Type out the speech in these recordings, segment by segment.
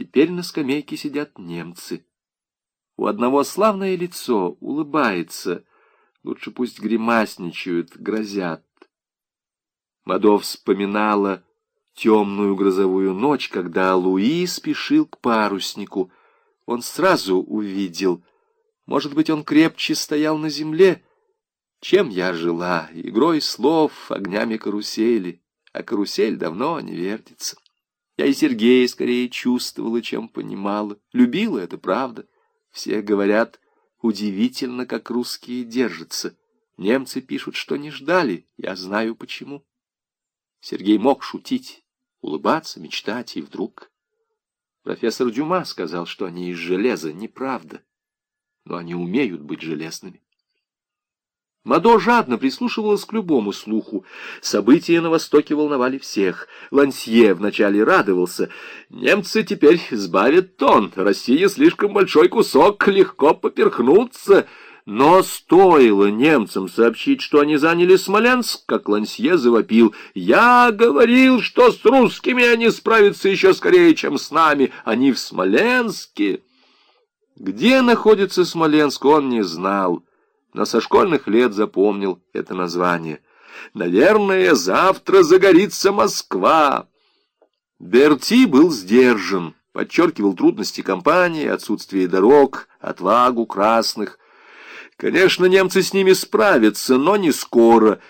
Теперь на скамейке сидят немцы. У одного славное лицо, улыбается. Лучше пусть гримасничают, грозят. Мадо вспоминала темную грозовую ночь, когда Луи спешил к паруснику. Он сразу увидел. Может быть, он крепче стоял на земле. Чем я жила? Игрой слов, огнями карусели. А карусель давно не вертится. Я и Сергея скорее чувствовала, чем понимала. Любила, это правда. Все говорят, удивительно, как русские держатся. Немцы пишут, что не ждали. Я знаю, почему. Сергей мог шутить, улыбаться, мечтать, и вдруг... Профессор Дюма сказал, что они из железа, неправда. Но они умеют быть железными. Мадо жадно прислушивалась к любому слуху. События на Востоке волновали всех. Лансье вначале радовался. Немцы теперь сбавят тон. Россия слишком большой кусок, легко поперхнуться. Но стоило немцам сообщить, что они заняли Смоленск, как Лансье завопил. «Я говорил, что с русскими они справятся еще скорее, чем с нами. Они в Смоленске». Где находится Смоленск, он не знал но со школьных лет запомнил это название. «Наверное, завтра загорится Москва!» Берти был сдержан, подчеркивал трудности компании, отсутствие дорог, отвагу красных. Конечно, немцы с ними справятся, но не скоро.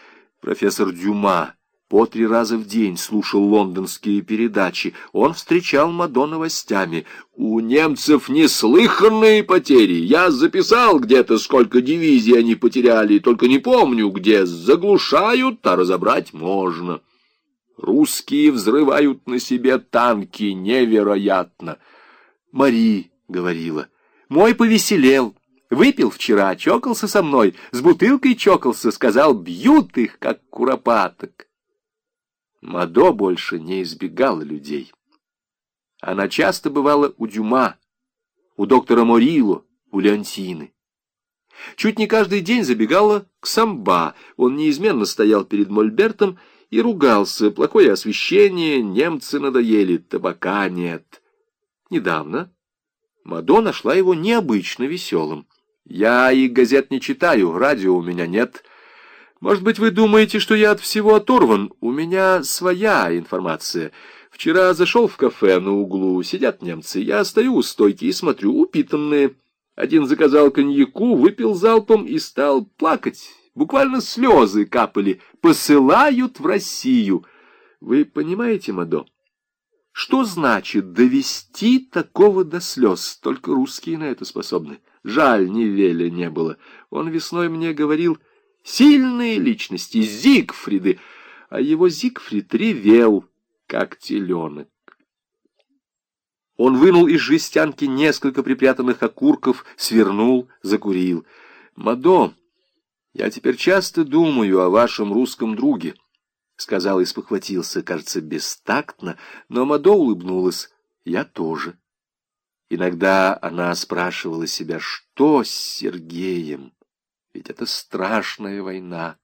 Профессор Дюма по три раза в день слушал лондонские передачи. Он встречал Мадо новостями. «У немцев неслыханные потери. Я записал где-то, сколько дивизий они потеряли, только не помню где. Заглушают, а разобрать можно. Русские взрывают на себе танки. Невероятно!» Мари говорила. «Мой повеселел». Выпил вчера, чокался со мной, с бутылкой чокался, сказал, бьют их, как куропаток. Мадо больше не избегала людей. Она часто бывала у Дюма, у доктора Морило, у Леонтины. Чуть не каждый день забегала к Самба. Он неизменно стоял перед Мольбертом и ругался. Плохое освещение, немцы надоели, табака нет. Недавно Мадо нашла его необычно веселым. «Я и газет не читаю, радио у меня нет. Может быть, вы думаете, что я от всего оторван? У меня своя информация. Вчера зашел в кафе на углу, сидят немцы. Я стою у стойки и смотрю, упитанные. Один заказал коньяку, выпил залпом и стал плакать. Буквально слезы капали. Посылают в Россию. Вы понимаете, Мадо? Что значит довести такого до слез? Только русские на это способны. Жаль, ни Веля не было. Он весной мне говорил... Сильные личности, Зигфриды, а его Зигфрид ревел, как теленок. Он вынул из жестянки несколько припрятанных окурков, свернул, закурил. «Мадо, я теперь часто думаю о вашем русском друге», — сказал и спохватился, кажется, бестактно, но Мадо улыбнулась. «Я тоже». Иногда она спрашивала себя, что с Сергеем? Ведь это страшная война.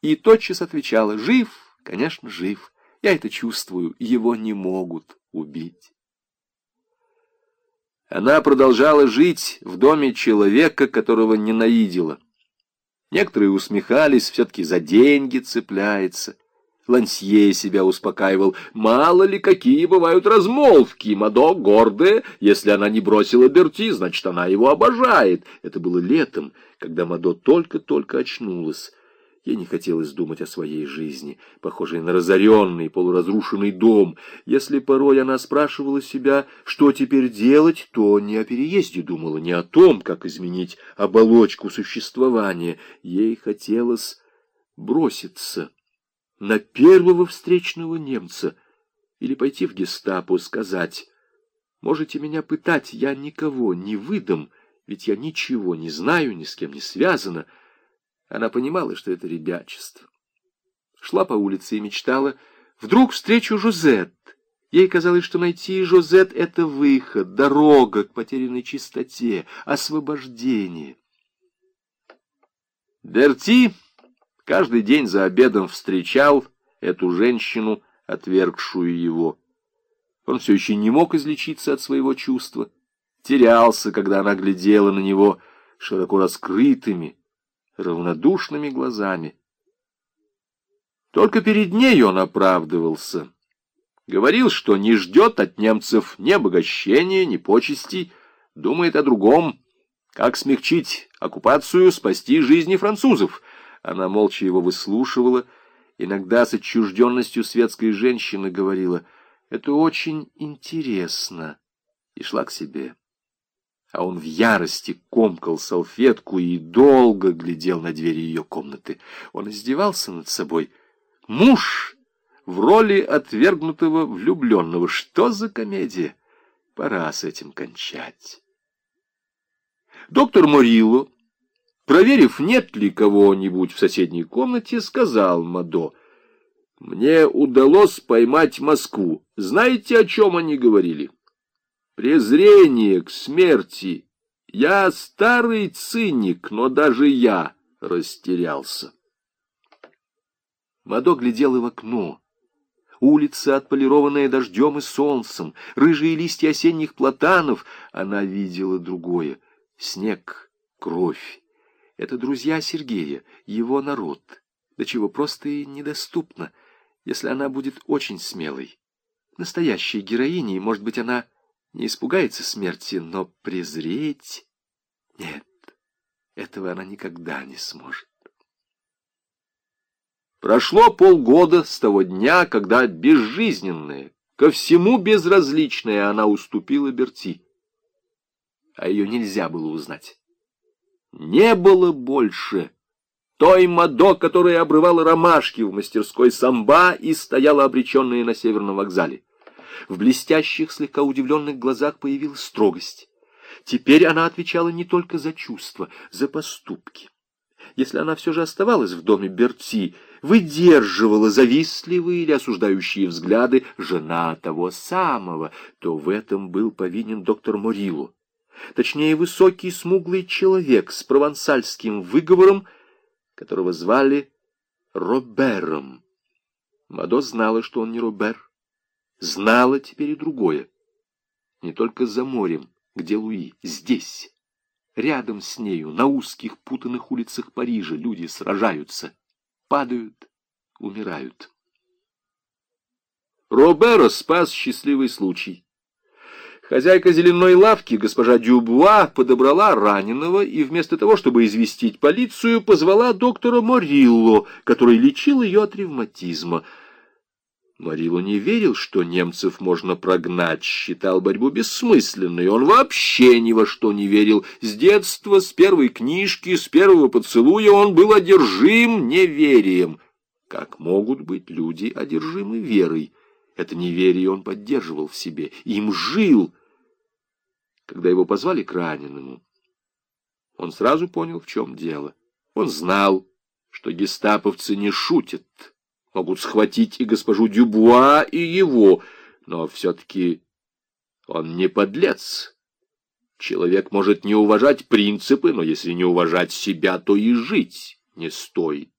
И тотчас отвечала, жив, конечно, жив. Я это чувствую, его не могут убить. Она продолжала жить в доме человека, которого ненавидела. Некоторые усмехались, все-таки за деньги цепляется. Лансье себя успокаивал. Мало ли какие бывают размолвки. Мадо гордая, если она не бросила Берти, значит, она его обожает. Это было летом, когда Мадо только-только очнулась. Ей не хотелось думать о своей жизни, похожей на разоренный, полуразрушенный дом. Если порой она спрашивала себя, что теперь делать, то не о переезде думала, не о том, как изменить оболочку существования. Ей хотелось броситься на первого встречного немца или пойти в гестапо, сказать, «Можете меня пытать, я никого не выдам, ведь я ничего не знаю, ни с кем не связана». Она понимала, что это ребячество. Шла по улице и мечтала, вдруг встречу Жозет. Ей казалось, что найти Жозет — это выход, дорога к потерянной чистоте, освобождение. Берти каждый день за обедом встречал эту женщину, отвергшую его. Он все еще не мог излечиться от своего чувства, терялся, когда она глядела на него широко раскрытыми, равнодушными глазами. Только перед ней он оправдывался. Говорил, что не ждет от немцев ни обогащения, ни почестей, думает о другом, как смягчить оккупацию, спасти жизни французов. Она молча его выслушивала, иногда с отчужденностью светской женщины говорила, «Это очень интересно», и шла к себе. А он в ярости комкал салфетку и долго глядел на двери ее комнаты. Он издевался над собой. Муж в роли отвергнутого влюбленного. Что за комедия? Пора с этим кончать. Доктор Морило, проверив, нет ли кого-нибудь в соседней комнате, сказал Мадо, «Мне удалось поймать Москву. Знаете, о чем они говорили?» «Презрение к смерти. Я старый циник, но даже я растерялся». Мадо глядела в окно. Улица, отполированная дождем и солнцем, рыжие листья осенних платанов. Она видела другое. Снег, кровь. Это друзья Сергея, его народ. До чего просто и недоступно, если она будет очень смелой. Настоящей героиней, может быть, она не испугается смерти, но презреть... Нет, этого она никогда не сможет. Прошло полгода с того дня, когда безжизненная, ко всему безразличная она уступила Берти. А ее нельзя было узнать. Не было больше той Мадо, которая обрывала ромашки в мастерской самба и стояла обреченная на северном вокзале. В блестящих, слегка удивленных глазах появилась строгость. Теперь она отвечала не только за чувства, за поступки. Если она все же оставалась в доме Берти, выдерживала завистливые или осуждающие взгляды жена того самого, то в этом был повинен доктор Морило. Точнее, высокий смуглый человек с провансальским выговором, которого звали Робером. Мадо знала, что он не Робер. Знала теперь и другое. Не только за морем, где Луи, здесь. Рядом с нею, на узких путанных улицах Парижа, люди сражаются, падают, умирают. Робера спас счастливый случай. Хозяйка зеленой лавки, госпожа Дюбуа, подобрала раненого и вместо того, чтобы известить полицию, позвала доктора Морилло, который лечил ее от ревматизма. Морило не верил, что немцев можно прогнать, считал борьбу бессмысленной. Он вообще ни во что не верил. С детства, с первой книжки, с первого поцелуя он был одержим неверием. Как могут быть люди одержимы верой? Это неверие он поддерживал в себе, им жил. Когда его позвали к раненому, он сразу понял, в чем дело. Он знал, что гестаповцы не шутят могут схватить и госпожу Дюбуа, и его, но все-таки он не подлец. Человек может не уважать принципы, но если не уважать себя, то и жить не стоит.